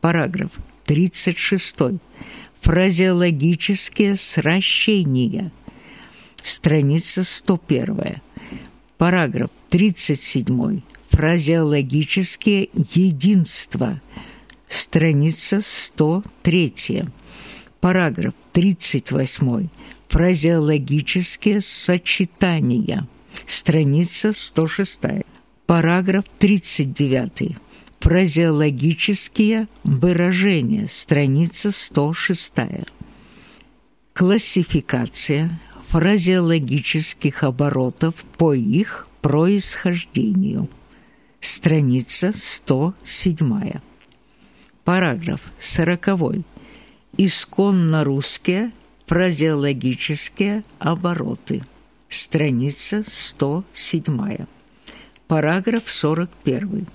Параграф 36. Фразеологические сращения. Страница 101. Параграф 37. Фразеологические единства. Страница 103. Параграф 38. Фразеологические сочетания. Страница 106. Параграф 39. Фразеологические выражения. Страница 106. Классификация фразеологических оборотов по их происхождению. Страница 107. Параграф 40. Исконно русские фразеологические обороты. Страница 107. Параграф 41.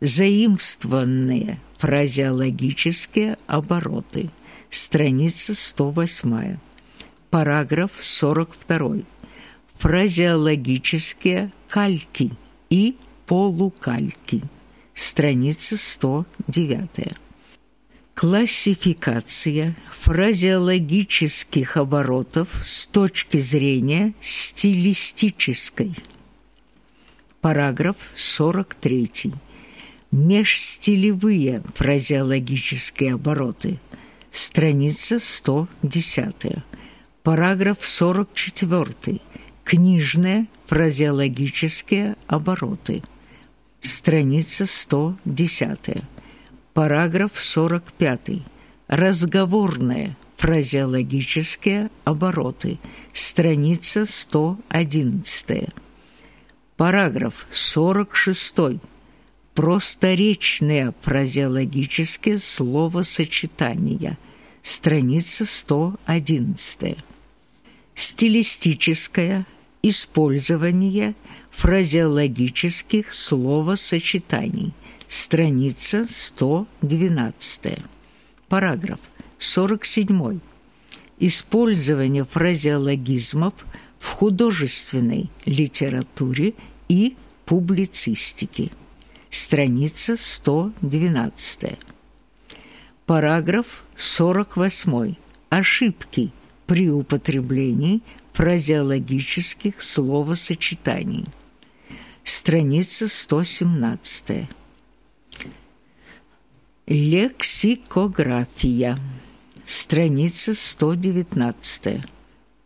Заимствованные фразеологические обороты. Страница 108. Параграф 42. Фразеологические кальки и полукальки. Страница 109. Классификация фразеологических оборотов с точки зрения стилистической. Параграф 43 межстилевые фразеологические обороты. Страница 110. Параграф 44. Книжные фразеологические обороты. Страница 110. Параграф 45. Разговорные фразеологические обороты. Страница 111. Параграф 46 просторечные фразеологические словосочетания. Страница 111. Стилистическое использование фразеологических словосочетаний. Страница 112. Параграф 47. Использование фразеологизмов в художественной литературе и публицистике страница 112. Параграф 48. Ошибки при употреблении фразеологических словосочетаний. Страница 117. Лексикография. Страница 119.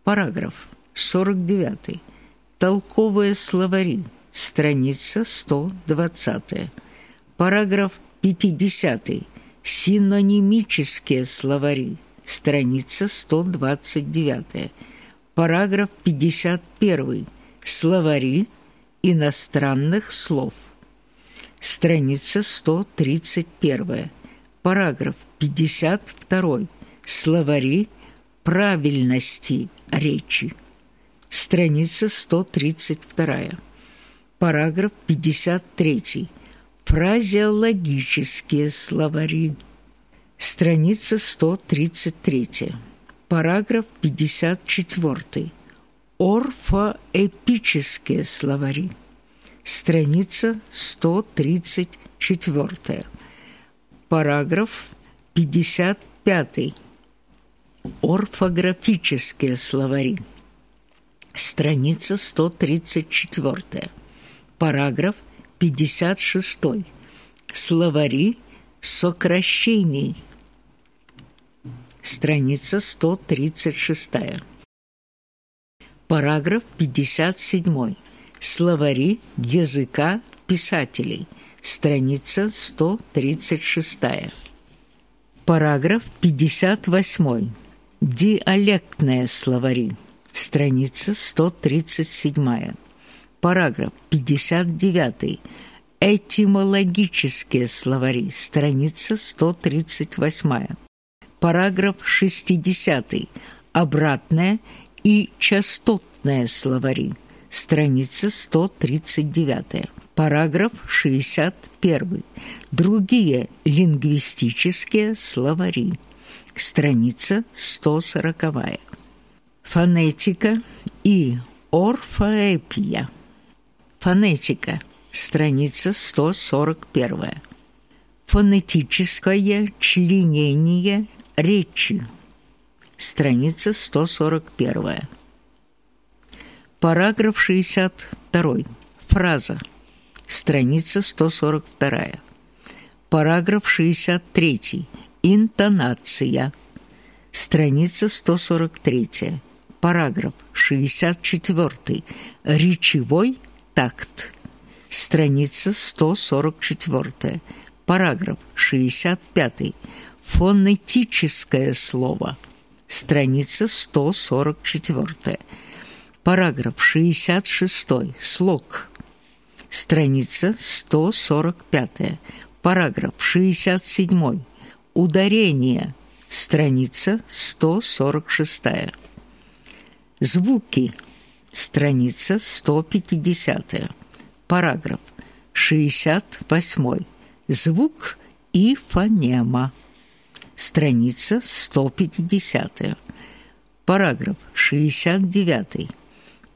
Параграф 49. Толковые словари страница 120. Параграф 50. Синонимические словари, страница 129. Параграф 51. Словари иностранных слов. Страница 131. Параграф 52. Словари правильности речи. Страница 132. Параграф 53. Фразеологические словари. Страница 133. Параграф 54. Орфоэпические словари. Страница 134. Параграф 55. Орфографические словари. Страница 134 параграф 56. Словари сокращений. Страница 136. Параграф 57. Словари языка писателей. Страница 136. Параграф 58. Диалектные словари. Страница 137. Параграф 59. Этимологические словари. Страница 138. Параграф 60. Обратное и частотное словари. Страница 139. Параграф 61. Другие лингвистические словари. Страница 140. Фонетика и орфоэпия. Фонетика. Страница 141. Фонетическое членение речи. Страница 141. Параграф 62. Фраза. Страница 142. Параграф 63. Интонация. Страница 143. Параграф 64. Речевой такт. Страница 144. Параграф 65. Фонетическое слово. Страница 144. Параграф 66. Слог. Страница 145. Параграф 67. Ударение. Страница 146. Звуки. Страница 150. Параграф 68. Звук и фонема. Страница 150. Параграф 69.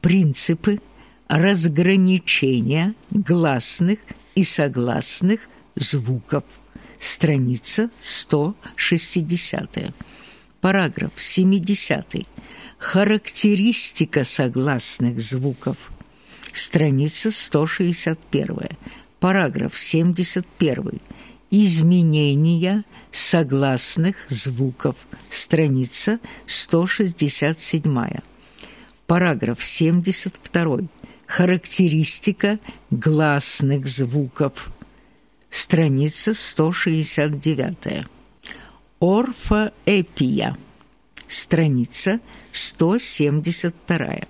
Принципы разграничения гласных и согласных звуков. Страница 160. Параграф 70. Характеристика согласных звуков. Страница 161. Параграф 71. Изменения согласных звуков. Страница 167. Параграф 72. Характеристика гласных звуков. Страница 169. Орфоэпия. Страница 172.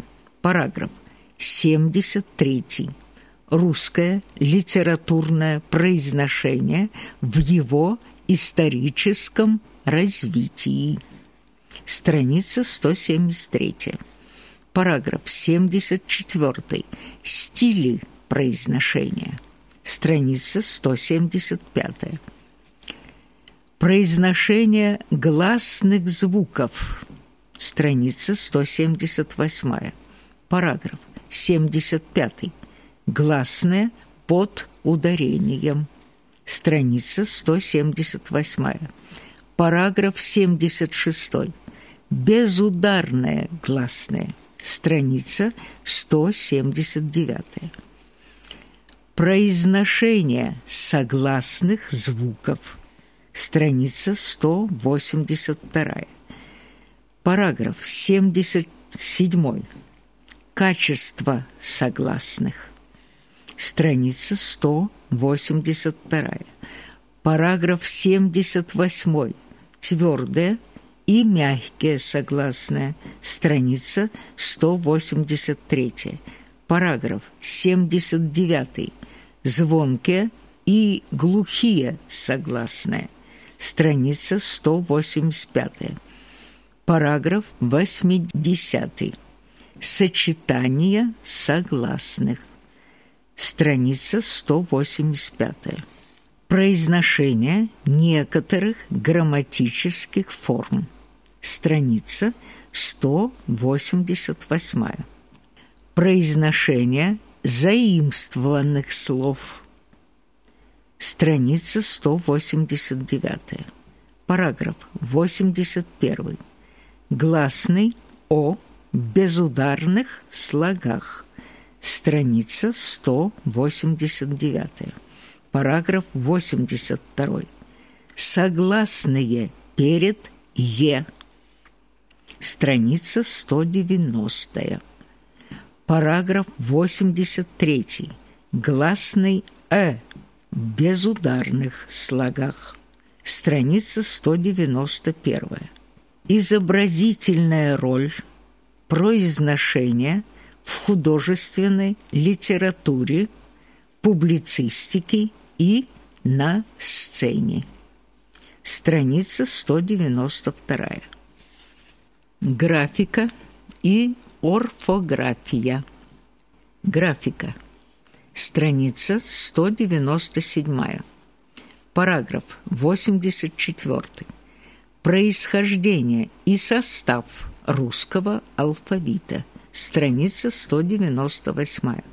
Параграф 73. Русское литературное произношение в его историческом развитии. Страница 173. Параграф 74. Стили произношения. Страница 175. Произношение гласных звуков. Страница 178. Параграф 75. Гласное под ударением. Страница 178. Параграф 76. Безударное гласное. Страница 179. Произношение согласных звуков. Страница 182. Параграф 77. Качество согласных. Страница 182. Параграф 78. Твердое и мягкие согласные. Страница 183. Параграф 79. Звонкие и глухие согласные. Страница 185. Параграф 80. Сочетание согласных. Страница 185. Произношение некоторых грамматических форм. Страница 188. Произношение заимствованных слов. Страница 189. Параграф 81. Гласный о безударных слогах. Страница 189. Параграф 82. Согласные перед «е». Страница 190. Параграф 83. Гласный «э» в безударных слогах. Страница 191. Изобразительная роль произношения в художественной литературе, публицистике и на сцене. Страница 192. Графика и орфография. Графика. Страница 197. Параграф 84. Происхождение и состав русского алфавита. Страница 198.